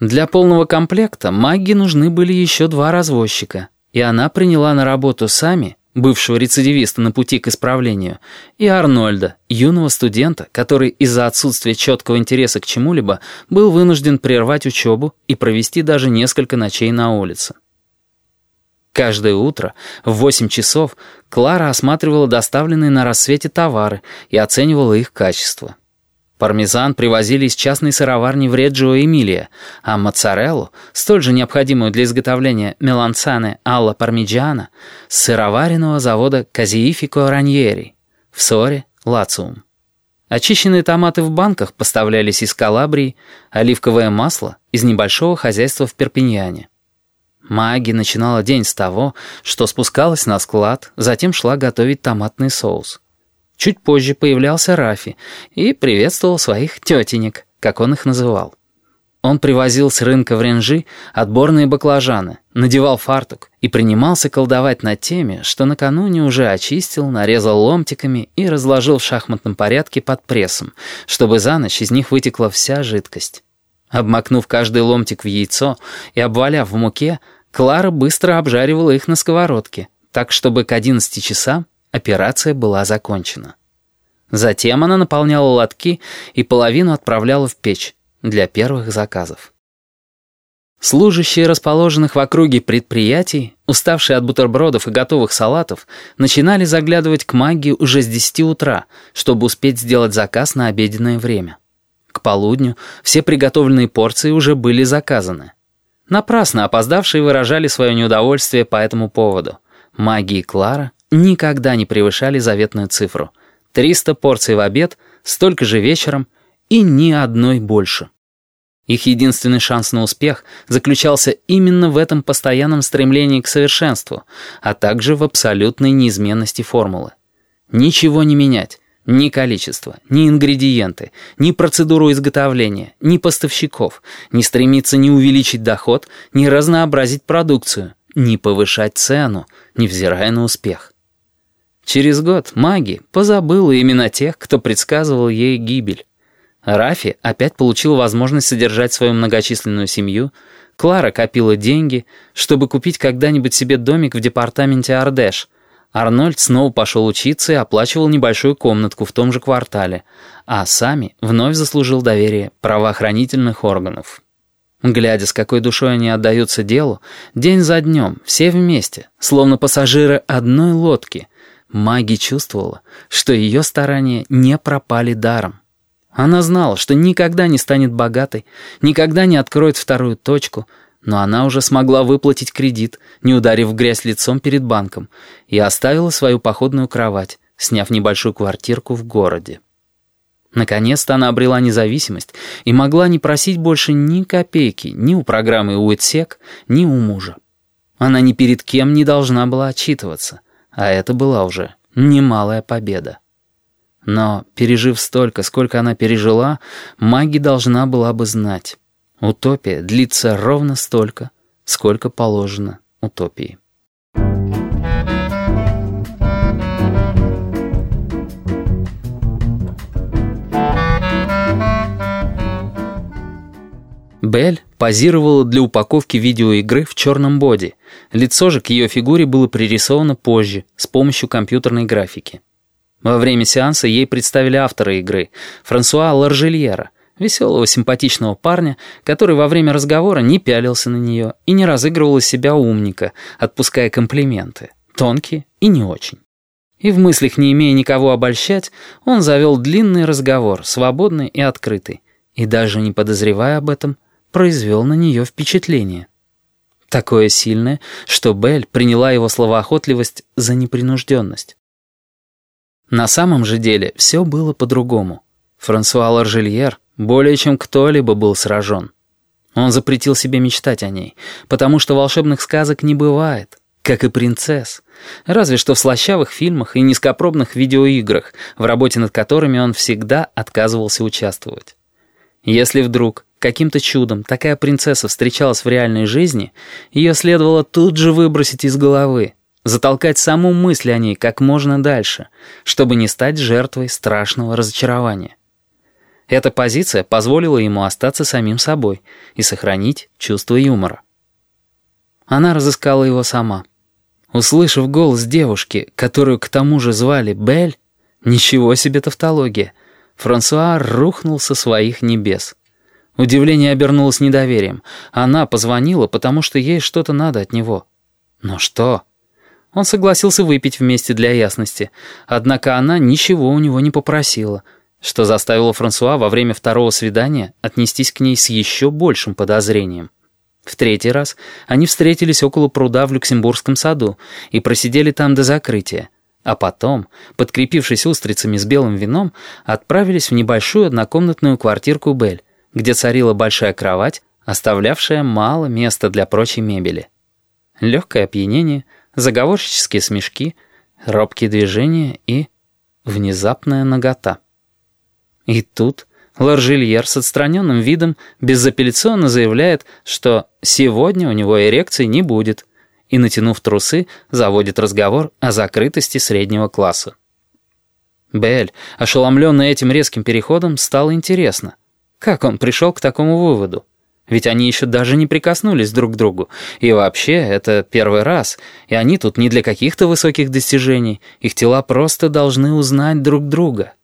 Для полного комплекта Магги нужны были еще два развозчика, и она приняла на работу Сами, бывшего рецидивиста на пути к исправлению, и Арнольда, юного студента, который из-за отсутствия четкого интереса к чему-либо был вынужден прервать учебу и провести даже несколько ночей на улице. Каждое утро в 8 часов Клара осматривала доставленные на рассвете товары и оценивала их качество. Пармезан привозили из частной сыроварни в Реджио Эмилия, а моцареллу, столь же необходимую для изготовления меланцаны алла пармиджиана, с сыроваренного завода Казиифико Раньери в Соре, Лациум. Очищенные томаты в банках поставлялись из Калабрии, оливковое масло — из небольшого хозяйства в Перпиньяне. Маги начинала день с того, что спускалась на склад, затем шла готовить томатный соус. Чуть позже появлялся Рафи и приветствовал своих тетенек, как он их называл. Он привозил с рынка в Ренжи отборные баклажаны, надевал фартук и принимался колдовать над теми, что накануне уже очистил, нарезал ломтиками и разложил в шахматном порядке под прессом, чтобы за ночь из них вытекла вся жидкость. Обмакнув каждый ломтик в яйцо и обваляв в муке, Клара быстро обжаривала их на сковородке, так чтобы к 11 часам Операция была закончена. Затем она наполняла лотки и половину отправляла в печь для первых заказов. Служащие расположенных в округе предприятий, уставшие от бутербродов и готовых салатов, начинали заглядывать к магии уже с 10 утра, чтобы успеть сделать заказ на обеденное время. К полудню все приготовленные порции уже были заказаны. Напрасно опоздавшие выражали свое неудовольствие по этому поводу. Маги и Клара никогда не превышали заветную цифру. 300 порций в обед, столько же вечером и ни одной больше. Их единственный шанс на успех заключался именно в этом постоянном стремлении к совершенству, а также в абсолютной неизменности формулы. Ничего не менять. Ни количество, ни ингредиенты, ни процедуру изготовления, ни поставщиков, не стремиться ни увеличить доход, ни разнообразить продукцию, ни повышать цену, невзирая на успех. Через год маги позабыла имена тех, кто предсказывал ей гибель. Рафи опять получил возможность содержать свою многочисленную семью, Клара копила деньги, чтобы купить когда-нибудь себе домик в департаменте Ардеш. Арнольд снова пошел учиться и оплачивал небольшую комнатку в том же квартале, а Сами вновь заслужил доверие правоохранительных органов. Глядя, с какой душой они отдаются делу, день за днем, все вместе, словно пассажиры одной лодки — Маги чувствовала, что ее старания не пропали даром. Она знала, что никогда не станет богатой, никогда не откроет вторую точку, но она уже смогла выплатить кредит, не ударив в грязь лицом перед банком, и оставила свою походную кровать, сняв небольшую квартирку в городе. Наконец-то она обрела независимость и могла не просить больше ни копейки ни у программы Уитсек, ни у мужа. Она ни перед кем не должна была отчитываться — а это была уже немалая победа. Но, пережив столько, сколько она пережила, маги должна была бы знать. Утопия длится ровно столько, сколько положено утопии. Белль позировала для упаковки видеоигры в черном боди. Лицо же к ее фигуре было пририсовано позже, с помощью компьютерной графики. Во время сеанса ей представили автора игры, Франсуа Ларжельера, веселого симпатичного парня, который во время разговора не пялился на нее и не разыгрывал из себя умника, отпуская комплименты, тонкие и не очень. И в мыслях, не имея никого обольщать, он завел длинный разговор, свободный и открытый, и даже не подозревая об этом, произвел на нее впечатление. Такое сильное, что Белль приняла его словоохотливость за непринужденность. На самом же деле все было по-другому. Франсуа Ларжельер более чем кто-либо был сражен. Он запретил себе мечтать о ней, потому что волшебных сказок не бывает, как и принцесс, разве что в слащавых фильмах и низкопробных видеоиграх, в работе над которыми он всегда отказывался участвовать. Если вдруг каким-то чудом такая принцесса встречалась в реальной жизни, ее следовало тут же выбросить из головы, затолкать саму мысль о ней как можно дальше, чтобы не стать жертвой страшного разочарования. Эта позиция позволила ему остаться самим собой и сохранить чувство юмора. Она разыскала его сама. Услышав голос девушки, которую к тому же звали Бель, ничего себе тавтология, Франсуа рухнул со своих небес. Удивление обернулось недоверием. Она позвонила, потому что ей что-то надо от него. Но что? Он согласился выпить вместе для ясности. Однако она ничего у него не попросила, что заставило Франсуа во время второго свидания отнестись к ней с еще большим подозрением. В третий раз они встретились около пруда в Люксембургском саду и просидели там до закрытия. А потом, подкрепившись устрицами с белым вином, отправились в небольшую однокомнатную квартирку Бель, где царила большая кровать, оставлявшая мало места для прочей мебели. Легкое опьянение, заговорщические смешки, робкие движения и внезапная нагота. И тут Ларжильер с отстраненным видом безапелляционно заявляет, что сегодня у него эрекции не будет, и, натянув трусы, заводит разговор о закрытости среднего класса. Белль, ошеломленная этим резким переходом, стало интересно — как он пришел к такому выводу? Ведь они еще даже не прикоснулись друг к другу. И вообще, это первый раз. И они тут не для каких-то высоких достижений. Их тела просто должны узнать друг друга.